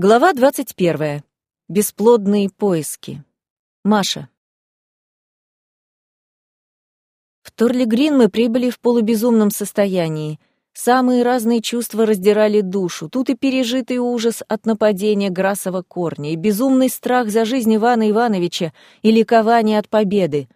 Глава 21. Бесплодные поиски. Маша. В Торлигрин мы прибыли в полубезумном состоянии. Самые разные чувства раздирали душу. Тут и пережитый ужас от нападения Грасова корня, и безумный страх за жизнь Ивана Ивановича, и ликование от победы.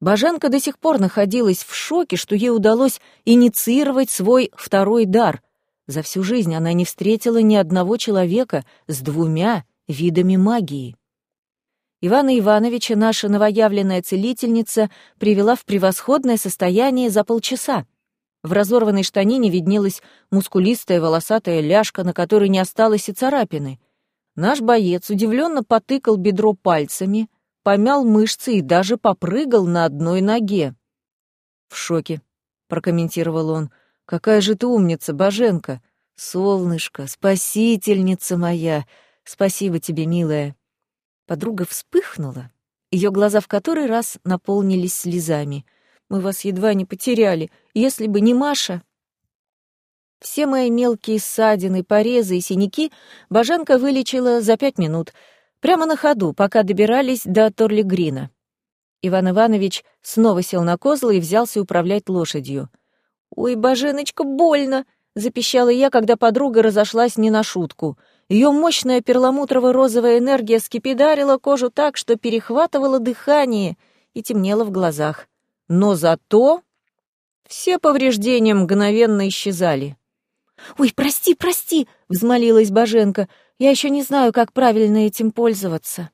Баженка до сих пор находилась в шоке, что ей удалось инициировать свой второй дар — за всю жизнь она не встретила ни одного человека с двумя видами магии. Ивана Ивановича наша новоявленная целительница привела в превосходное состояние за полчаса. В разорванной штанине виднелась мускулистая волосатая ляжка, на которой не осталось и царапины. Наш боец удивленно потыкал бедро пальцами, помял мышцы и даже попрыгал на одной ноге. «В шоке», — прокомментировал он. Какая же ты умница, Боженка! Солнышко, спасительница моя! Спасибо тебе, милая!» Подруга вспыхнула. Ее глаза в который раз наполнились слезами. «Мы вас едва не потеряли. Если бы не Маша...» Все мои мелкие ссадины, порезы и синяки Боженка вылечила за пять минут, прямо на ходу, пока добирались до Торлигрина. Иван Иванович снова сел на козла и взялся управлять лошадью. «Ой, Боженочка, больно!» — запищала я, когда подруга разошлась не на шутку. Ее мощная перламутрово-розовая энергия скипидарила кожу так, что перехватывала дыхание и темнело в глазах. Но зато все повреждения мгновенно исчезали. «Ой, прости, прости!» — взмолилась Боженка. «Я еще не знаю, как правильно этим пользоваться».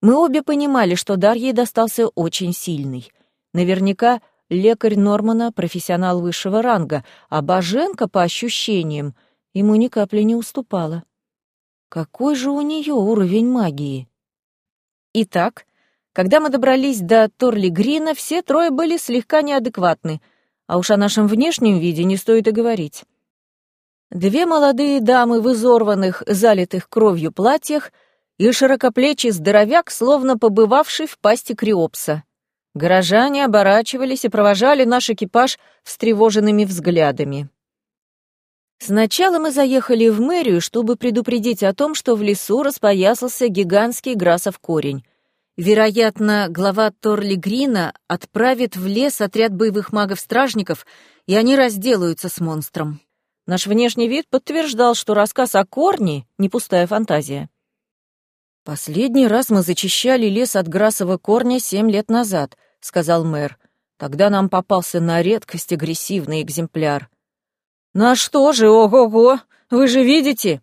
Мы обе понимали, что дар ей достался очень сильный. Наверняка лекарь Нормана — профессионал высшего ранга, а Боженко, по ощущениям, ему ни капли не уступала. Какой же у нее уровень магии? Итак, когда мы добрались до Торли Грина, все трое были слегка неадекватны, а уж о нашем внешнем виде не стоит и говорить. Две молодые дамы в изорванных, залитых кровью платьях и широкоплечий здоровяк, словно побывавший в пасти Криопса. Горожане оборачивались и провожали наш экипаж встревоженными взглядами. Сначала мы заехали в мэрию, чтобы предупредить о том, что в лесу распоясался гигантский грасов корень. Вероятно, глава Торли Грина отправит в лес отряд боевых магов-стражников, и они разделаются с монстром. Наш внешний вид подтверждал, что рассказ о корне — не пустая фантазия. Последний раз мы зачищали лес от грасового корня семь лет назад —— сказал мэр. «Тогда нам попался на редкость агрессивный экземпляр». «На что же, ого-го! Вы же видите?»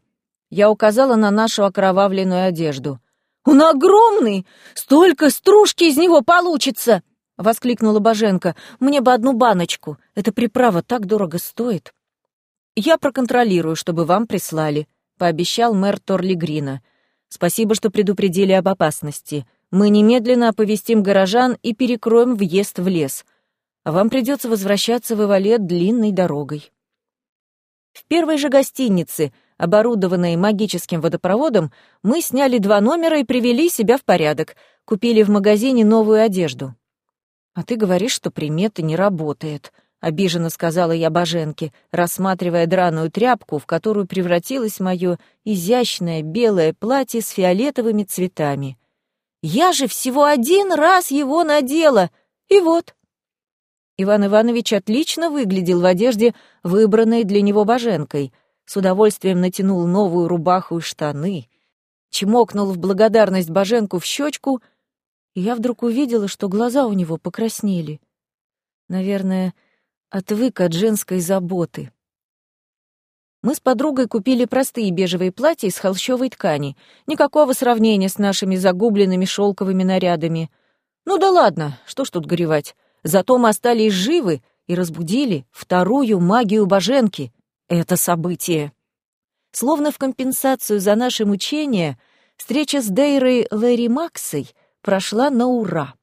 Я указала на нашу окровавленную одежду. «Он огромный! Столько стружки из него получится!» — воскликнула Боженко. «Мне бы одну баночку. Эта приправа так дорого стоит». «Я проконтролирую, чтобы вам прислали», — пообещал мэр Торли Грина. «Спасибо, что предупредили об опасности. Мы немедленно оповестим горожан и перекроем въезд в лес. А вам придется возвращаться в Ивалет длинной дорогой. В первой же гостинице, оборудованной магическим водопроводом, мы сняли два номера и привели себя в порядок, купили в магазине новую одежду. «А ты говоришь, что примета не работает», — обиженно сказала я Боженке, рассматривая драную тряпку, в которую превратилось мое изящное белое платье с фиолетовыми цветами. Я же всего один раз его надела, и вот. Иван Иванович отлично выглядел в одежде, выбранной для него боженкой. С удовольствием натянул новую рубаху и штаны, чмокнул в благодарность боженку в щечку, и я вдруг увидела, что глаза у него покраснели. Наверное, отвык от женской заботы. Мы с подругой купили простые бежевые платья из холщовой ткани. Никакого сравнения с нашими загубленными шелковыми нарядами. Ну да ладно, что ж тут горевать. Зато мы остались живы и разбудили вторую магию Боженки. Это событие. Словно в компенсацию за наши мучения, встреча с Дейрой Лэри Максой прошла на ура.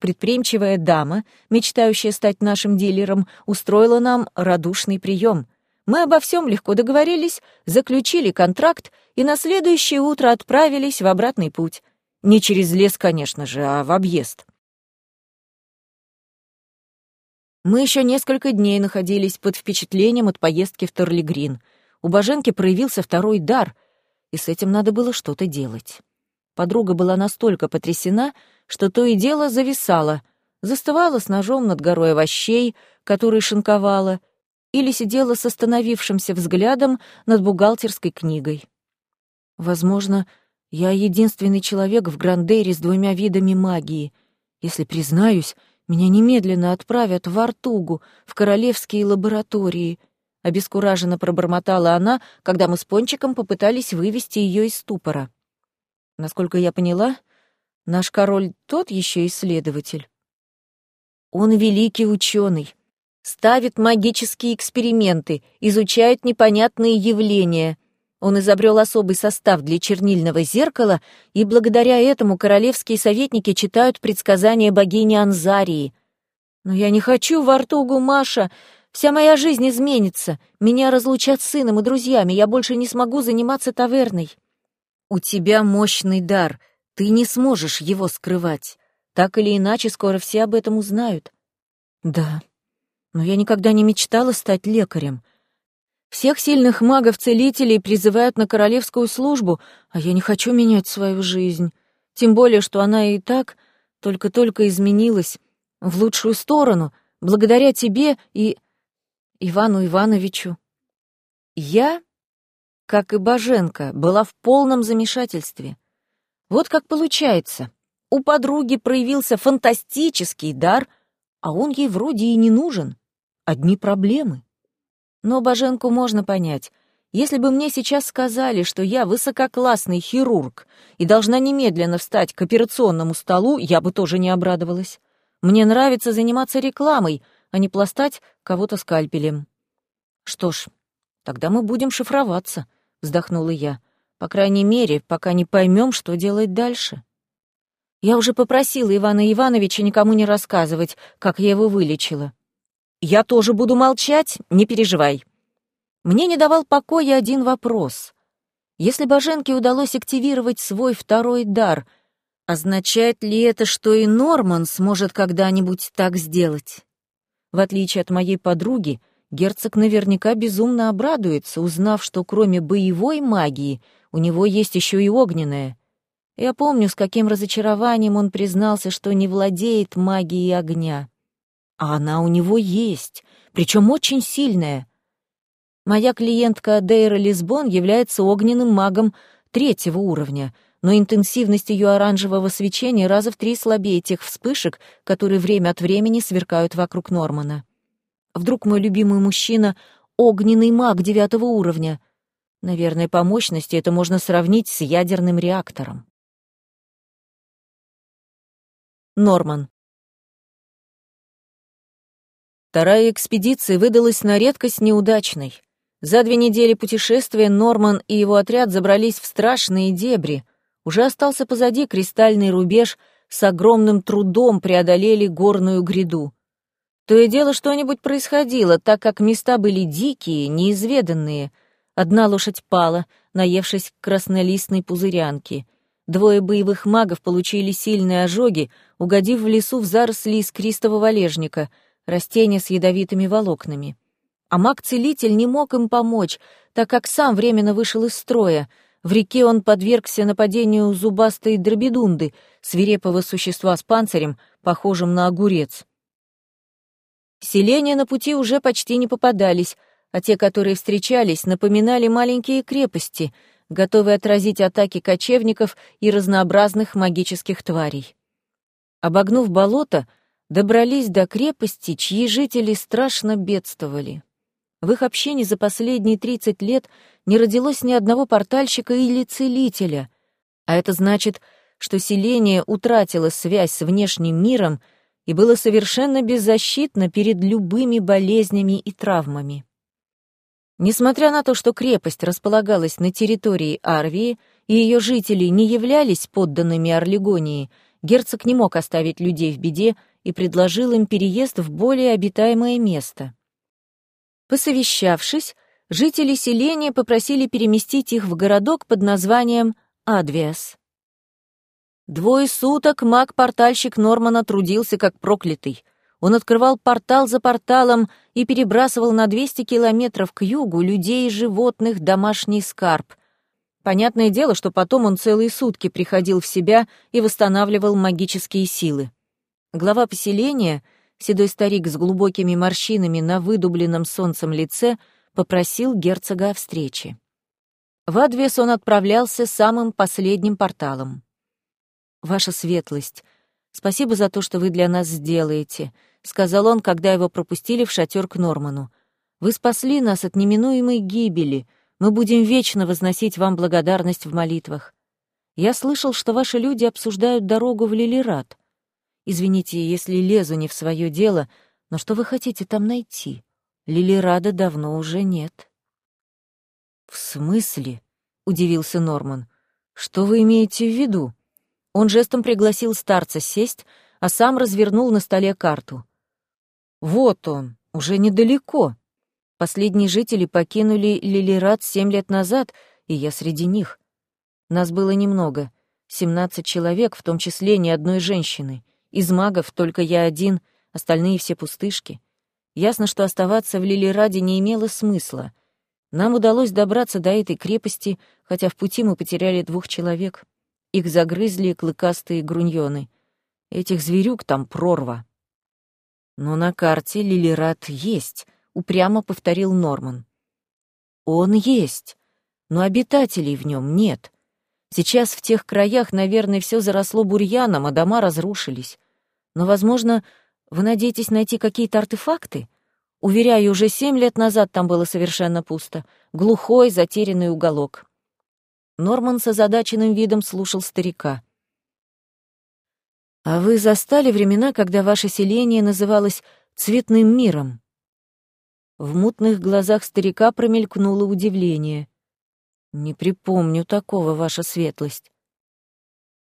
Предприимчивая дама, мечтающая стать нашим дилером, устроила нам радушный прием — мы обо всем легко договорились, заключили контракт и на следующее утро отправились в обратный путь. Не через лес, конечно же, а в объезд. Мы еще несколько дней находились под впечатлением от поездки в Торлигрин. У Боженки проявился второй дар, и с этим надо было что-то делать. Подруга была настолько потрясена, что то и дело зависала, застывала с ножом над горой овощей, которые шинковала, или сидела с остановившимся взглядом над бухгалтерской книгой. Возможно, я единственный человек в Грандейре с двумя видами магии. Если признаюсь, меня немедленно отправят в Артугу, в королевские лаборатории. Обескураженно пробормотала она, когда мы с Пончиком попытались вывести ее из ступора. Насколько я поняла, наш король тот еще исследователь. Он великий ученый, ставит магические эксперименты, изучает непонятные явления. Он изобрел особый состав для чернильного зеркала, и благодаря этому королевские советники читают предсказания богини Анзарии. Но я не хочу в Артугу, Маша. Вся моя жизнь изменится. Меня разлучат с сыном и друзьями. Я больше не смогу заниматься таверной. У тебя мощный дар, ты не сможешь его скрывать. Так или иначе, скоро все об этом узнают. Да, но я никогда не мечтала стать лекарем. Всех сильных магов-целителей призывают на королевскую службу, а я не хочу менять свою жизнь. Тем более, что она и так только-только изменилась в лучшую сторону, благодаря тебе и Ивану Ивановичу. Я как и Боженко, была в полном замешательстве. Вот как получается. У подруги проявился фантастический дар, а он ей вроде и не нужен. Одни проблемы. Но Боженку можно понять. Если бы мне сейчас сказали, что я высококлассный хирург и должна немедленно встать к операционному столу, я бы тоже не обрадовалась. Мне нравится заниматься рекламой, а не пластать кого-то скальпелем. Что ж, тогда мы будем шифроваться вздохнула я. По крайней мере, пока не поймем, что делать дальше. Я уже попросила Ивана Ивановича никому не рассказывать, как я его вылечила. Я тоже буду молчать, не переживай. Мне не давал покоя один вопрос. Если Боженке удалось активировать свой второй дар, означает ли это, что и Норман сможет когда-нибудь так сделать? В отличие от моей подруги, Герцог наверняка безумно обрадуется, узнав, что кроме боевой магии у него есть еще и огненная. Я помню, с каким разочарованием он признался, что не владеет магией огня. А она у него есть, причем очень сильная. Моя клиентка Дейра Лисбон является огненным магом третьего уровня, но интенсивность ее оранжевого свечения раза в три слабее тех вспышек, которые время от времени сверкают вокруг Нормана. Вдруг мой любимый мужчина — огненный маг девятого уровня. Наверное, по мощности это можно сравнить с ядерным реактором. Норман. Вторая экспедиция выдалась на редкость неудачной. За две недели путешествия Норман и его отряд забрались в страшные дебри. Уже остался позади кристальный рубеж, с огромным трудом преодолели горную гряду. То и дело что-нибудь происходило, так как места были дикие, неизведанные. Одна лошадь пала, наевшись краснолистной пузырянки. Двое боевых магов получили сильные ожоги, угодив в лесу в заросли искристого валежника, растения с ядовитыми волокнами. А маг-целитель не мог им помочь, так как сам временно вышел из строя. В реке он подвергся нападению зубастой дробедунды, свирепого существа с панцирем, похожим на огурец. Селения на пути уже почти не попадались, а те, которые встречались, напоминали маленькие крепости, готовые отразить атаки кочевников и разнообразных магических тварей. Обогнув болото, добрались до крепости, чьи жители страшно бедствовали. В их общении за последние 30 лет не родилось ни одного портальщика или целителя, а это значит, что селение утратило связь с внешним миром — и было совершенно беззащитно перед любыми болезнями и травмами. Несмотря на то, что крепость располагалась на территории Арвии, и ее жители не являлись подданными Орлегонии, герцог не мог оставить людей в беде и предложил им переезд в более обитаемое место. Посовещавшись, жители селения попросили переместить их в городок под названием Адвиас. Двое суток маг-портальщик Нормана трудился как проклятый. Он открывал портал за порталом и перебрасывал на 200 километров к югу людей и животных домашний скарб. Понятное дело, что потом он целые сутки приходил в себя и восстанавливал магические силы. Глава поселения, седой старик с глубокими морщинами на выдубленном солнцем лице, попросил герцога о встрече. В Адвес он отправлялся самым последним порталом. «Ваша светлость, спасибо за то, что вы для нас сделаете», — сказал он, когда его пропустили в шатер к Норману. «Вы спасли нас от неминуемой гибели. Мы будем вечно возносить вам благодарность в молитвах. Я слышал, что ваши люди обсуждают дорогу в Лилират. Извините, если лезу не в свое дело, но что вы хотите там найти? Лилирада давно уже нет». «В смысле?» — удивился Норман. «Что вы имеете в виду?» Он жестом пригласил старца сесть, а сам развернул на столе карту. «Вот он, уже недалеко. Последние жители покинули Лилират семь лет назад, и я среди них. Нас было немного, семнадцать человек, в том числе ни одной женщины. Из магов только я один, остальные все пустышки. Ясно, что оставаться в Лилираде не имело смысла. Нам удалось добраться до этой крепости, хотя в пути мы потеряли двух человек. Их загрызли клыкастые груньоны. Этих зверюк там прорва. Но на карте Лилират есть, упрямо повторил Норман. Он есть, но обитателей в нем нет. Сейчас в тех краях, наверное, все заросло бурьяном, а дома разрушились. Но, возможно, вы надеетесь найти какие-то артефакты? Уверяю, уже семь лет назад там было совершенно пусто. Глухой, затерянный уголок. Норман с озадаченным видом слушал старика. «А вы застали времена, когда ваше селение называлось «цветным миром»?» В мутных глазах старика промелькнуло удивление. «Не припомню такого, ваша светлость.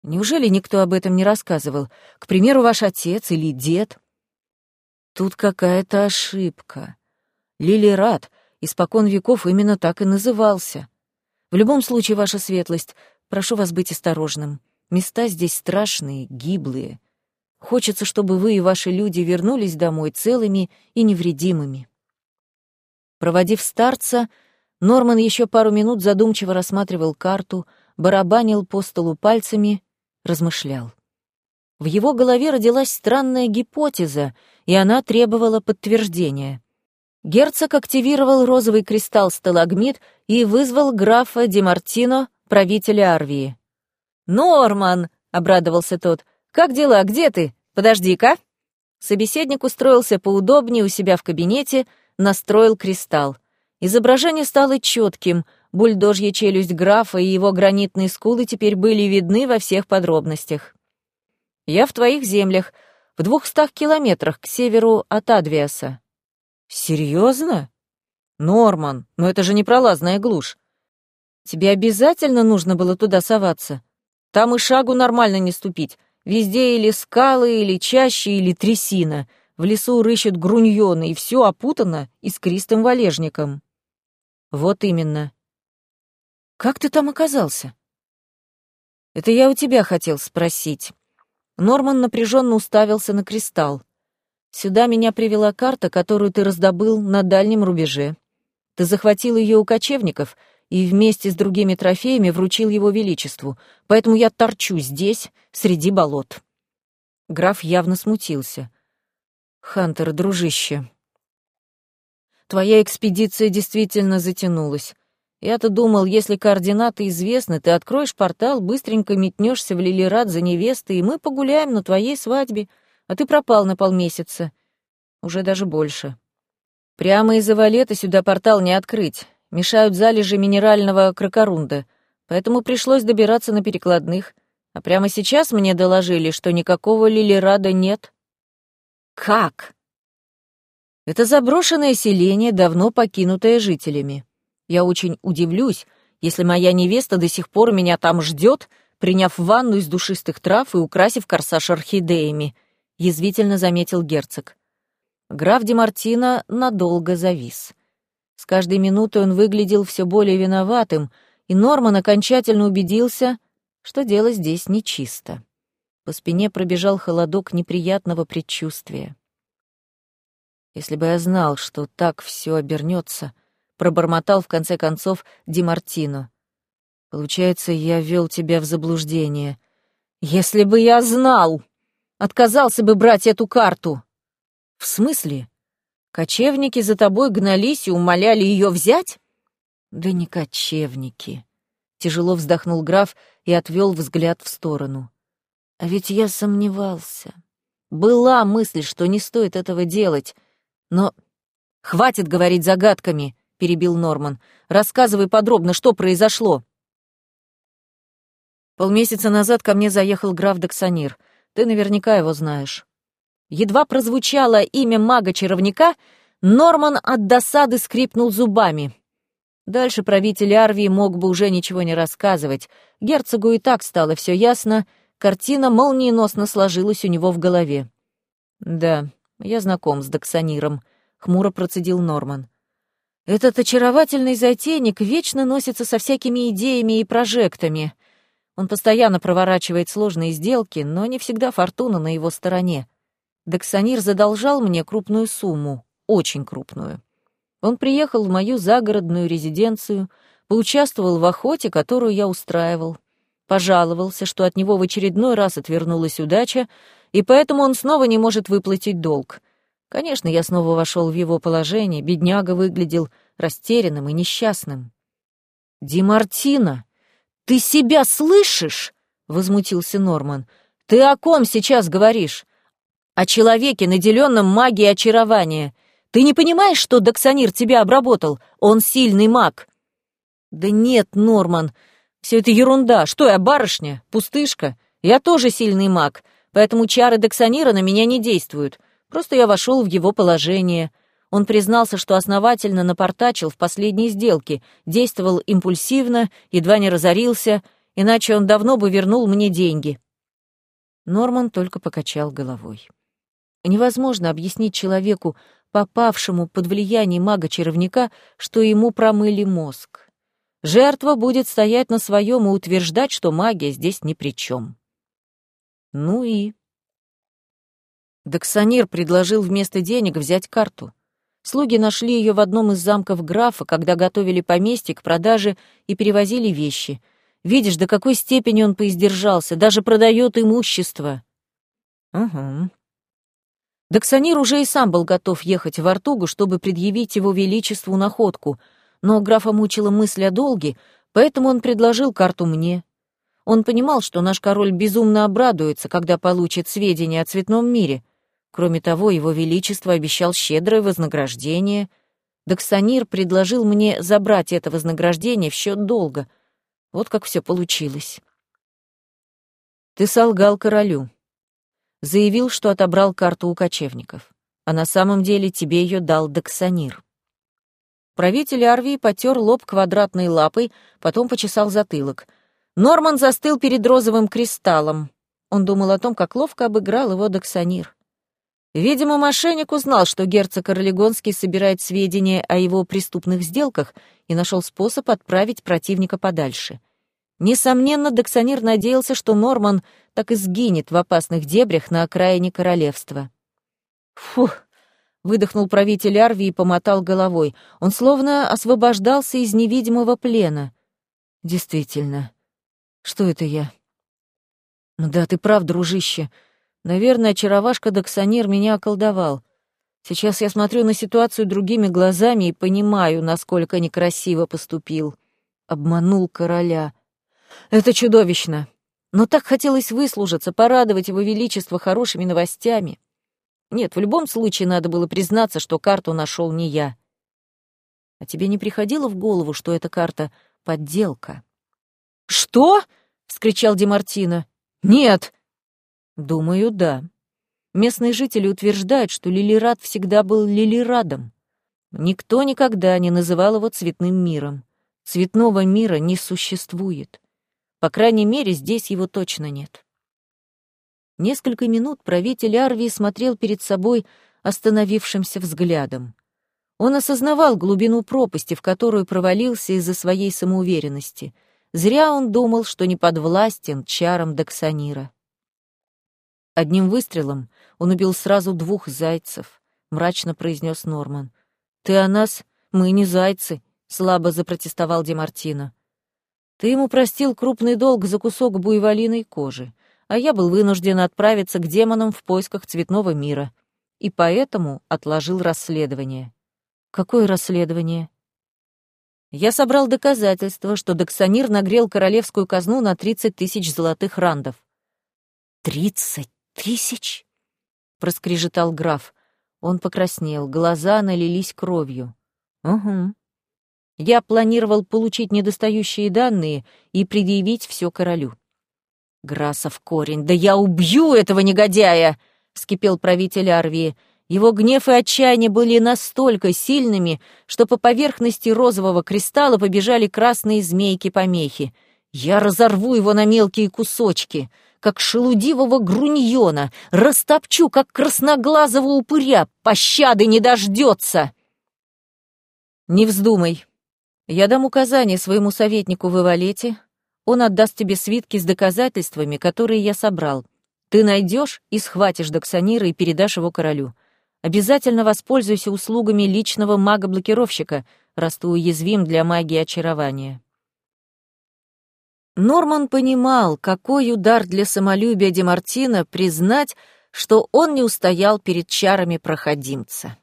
Неужели никто об этом не рассказывал? К примеру, ваш отец или дед?» Тут какая-то ошибка. Лилират испокон веков именно так и назывался. В любом случае, ваша светлость, прошу вас быть осторожным. Места здесь страшные, гиблые. Хочется, чтобы вы и ваши люди вернулись домой целыми и невредимыми. Проводив старца, Норман еще пару минут задумчиво рассматривал карту, барабанил по столу пальцами, размышлял. В его голове родилась странная гипотеза, и она требовала подтверждения. Герцог активировал розовый кристалл сталагмит и вызвал графа Демартино, правителя Арвии. «Норман!» — обрадовался тот. «Как дела? Где ты? Подожди-ка!» Собеседник устроился поудобнее у себя в кабинете, настроил кристалл. Изображение стало четким, бульдожья челюсть графа и его гранитные скулы теперь были видны во всех подробностях. «Я в твоих землях, в двухстах километрах к северу от Адвиаса. Серьезно? Норман, но это же не пролазная глушь. Тебе обязательно нужно было туда соваться? Там и шагу нормально не ступить. Везде или скалы, или чаще, или трясина. В лесу рыщут груньоны, и все опутано искристым валежником. Вот именно. Как ты там оказался? Это я у тебя хотел спросить. Норман напряженно уставился на кристалл. Сюда меня привела карта, которую ты раздобыл на дальнем рубеже. Ты захватил ее у кочевников и вместе с другими трофеями вручил его величеству, поэтому я торчу здесь, среди болот». Граф явно смутился. «Хантер, дружище, твоя экспедиция действительно затянулась. Я-то думал, если координаты известны, ты откроешь портал, быстренько метнешься в Лилират за невестой, и мы погуляем на твоей свадьбе а ты пропал на полмесяца. Уже даже больше. Прямо из-за валета сюда портал не открыть. Мешают залежи минерального кракорунда, поэтому пришлось добираться на перекладных. А прямо сейчас мне доложили, что никакого Лилирада нет. Как? Это заброшенное селение, давно покинутое жителями. Я очень удивлюсь, если моя невеста до сих пор меня там ждет, приняв ванну из душистых трав и украсив корсаж орхидеями — язвительно заметил герцог. Граф Демартино надолго завис. С каждой минутой он выглядел все более виноватым, и Норман окончательно убедился, что дело здесь нечисто. По спине пробежал холодок неприятного предчувствия. Если бы я знал, что так все обернется, пробормотал в конце концов Демартино. Получается, я ввел тебя в заблуждение. Если бы я знал, отказался бы брать эту карту. В смысле? Кочевники за тобой гнались и умоляли ее взять? Да не кочевники. Тяжело вздохнул граф и отвел взгляд в сторону. А ведь я сомневался. Была мысль, что не стоит этого делать, но... «Хватит говорить загадками», — перебил Норман. «Рассказывай подробно, что произошло». Полмесяца назад ко мне заехал граф Доксанир. Ты наверняка его знаешь. Едва прозвучало имя мага-чаровника, Норман от досады скрипнул зубами. Дальше правитель Арвии мог бы уже ничего не рассказывать. Герцогу и так стало все ясно, картина молниеносно сложилась у него в голове. «Да, я знаком с Доксаниром», — хмуро процедил Норман. «Этот очаровательный затейник вечно носится со всякими идеями и прожектами. Он постоянно проворачивает сложные сделки, но не всегда фортуна на его стороне. Доксанир задолжал мне крупную сумму, очень крупную. Он приехал в мою загородную резиденцию, поучаствовал в охоте, которую я устраивал, пожаловался, что от него в очередной раз отвернулась удача, и поэтому он снова не может выплатить долг. Конечно, я снова вошел в его положение, бедняга выглядел растерянным и несчастным. «Ди Мартина, ты себя слышишь?» — возмутился Норман. «Ты о ком сейчас говоришь? о человеке, наделенном магией очарования. Ты не понимаешь, что Доксанир тебя обработал? Он сильный маг». «Да нет, Норман, все это ерунда. Что я, барышня? Пустышка? Я тоже сильный маг, поэтому чары Доксанира на меня не действуют. Просто я вошел в его положение». Он признался, что основательно напортачил в последней сделке, действовал импульсивно, едва не разорился, иначе он давно бы вернул мне деньги. Норман только покачал головой. Невозможно объяснить человеку, попавшему под влияние мага-чаровника, что ему промыли мозг. Жертва будет стоять на своем и утверждать, что магия здесь ни при чем. Ну и... Доксанир предложил вместо денег взять карту. Слуги нашли ее в одном из замков графа, когда готовили поместье к продаже и перевозили вещи. Видишь, до какой степени он поиздержался, даже продает имущество. Угу. Доксанир уже и сам был готов ехать в Артугу, чтобы предъявить его величеству находку, но графа мучила мысль о долге, поэтому он предложил карту мне. Он понимал, что наш король безумно обрадуется, когда получит сведения о цветном мире. Кроме того, его величество обещал щедрое вознаграждение. Доксанир предложил мне забрать это вознаграждение в счет долга. Вот как все получилось. Ты солгал королю заявил, что отобрал карту у кочевников, а на самом деле тебе ее дал Доксанир. Правитель Арвии потер лоб квадратной лапой, потом почесал затылок. Норман застыл перед розовым кристаллом. Он думал о том, как ловко обыграл его Доксанир. Видимо, мошенник узнал, что герцог Орлегонский собирает сведения о его преступных сделках и нашел способ отправить противника подальше. Несомненно, Доксанир надеялся, что Норман так и сгинет в опасных дебрях на окраине королевства. «Фух!» — выдохнул правитель Арви и помотал головой. Он словно освобождался из невидимого плена. «Действительно. Что это я?» «Ну да, ты прав, дружище. Наверное, очаровашка Доксанир меня околдовал. Сейчас я смотрю на ситуацию другими глазами и понимаю, насколько некрасиво поступил. Обманул короля. Это чудовищно. Но так хотелось выслужиться, порадовать его величество хорошими новостями. Нет, в любом случае надо было признаться, что карту нашел не я. А тебе не приходило в голову, что эта карта — подделка? «Что?» — вскричал Демартино. «Нет!» «Думаю, да. Местные жители утверждают, что Лилирад всегда был Лилирадом. Никто никогда не называл его цветным миром. Цветного мира не существует. По крайней мере, здесь его точно нет. Несколько минут правитель Арвии смотрел перед собой остановившимся взглядом. Он осознавал глубину пропасти, в которую провалился из-за своей самоуверенности. Зря он думал, что не подвластен чарам Доксанира. Одним выстрелом он убил сразу двух зайцев, мрачно произнес Норман. Ты о нас? Мы не зайцы, слабо запротестовал Демартино. Ты ему простил крупный долг за кусок буйволиной кожи, а я был вынужден отправиться к демонам в поисках цветного мира. И поэтому отложил расследование. Какое расследование? Я собрал доказательства, что Доксанир нагрел королевскую казну на 30 тысяч золотых рандов. «Тридцать тысяч?» — проскрежетал граф. Он покраснел, глаза налились кровью. «Угу. Я планировал получить недостающие данные и предъявить все королю». «Грасов корень, да я убью этого негодяя!» — вскипел правитель Арвии. Его гнев и отчаяние были настолько сильными, что по поверхности розового кристалла побежали красные змейки-помехи. «Я разорву его на мелкие кусочки!» Как шелудивого груньона, растопчу, как красноглазого упыря, пощады не дождется. Не вздумай. Я дам указание своему советнику в Ивалете, он отдаст тебе свитки с доказательствами, которые я собрал. Ты найдешь и схватишь Доксанира и передашь его королю. Обязательно воспользуйся услугами личного мага-блокировщика, раз ты уязвим для магии очарования. Норман понимал, какой удар для самолюбия Демартина признать, что он не устоял перед чарами проходимца.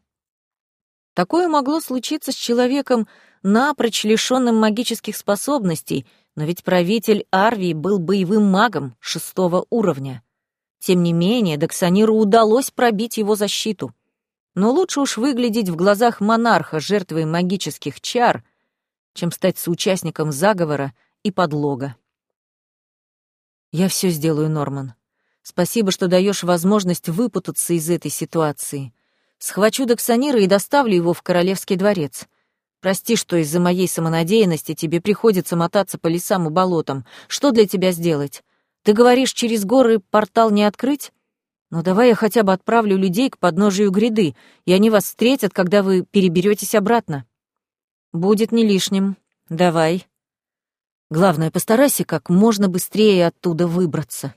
Такое могло случиться с человеком, напрочь лишенным магических способностей, но ведь правитель Арвии был боевым магом шестого уровня. Тем не менее, Доксаниру удалось пробить его защиту. Но лучше уж выглядеть в глазах монарха жертвой магических чар, чем стать соучастником заговора и подлога. Я все сделаю, Норман. Спасибо, что даешь возможность выпутаться из этой ситуации. Схвачу Доксанира и доставлю его в Королевский дворец. Прости, что из-за моей самонадеянности тебе приходится мотаться по лесам и болотам. Что для тебя сделать? Ты говоришь, через горы портал не открыть? Ну давай я хотя бы отправлю людей к подножию гряды, и они вас встретят, когда вы переберетесь обратно. Будет не лишним. Давай. Главное, постарайся как можно быстрее оттуда выбраться.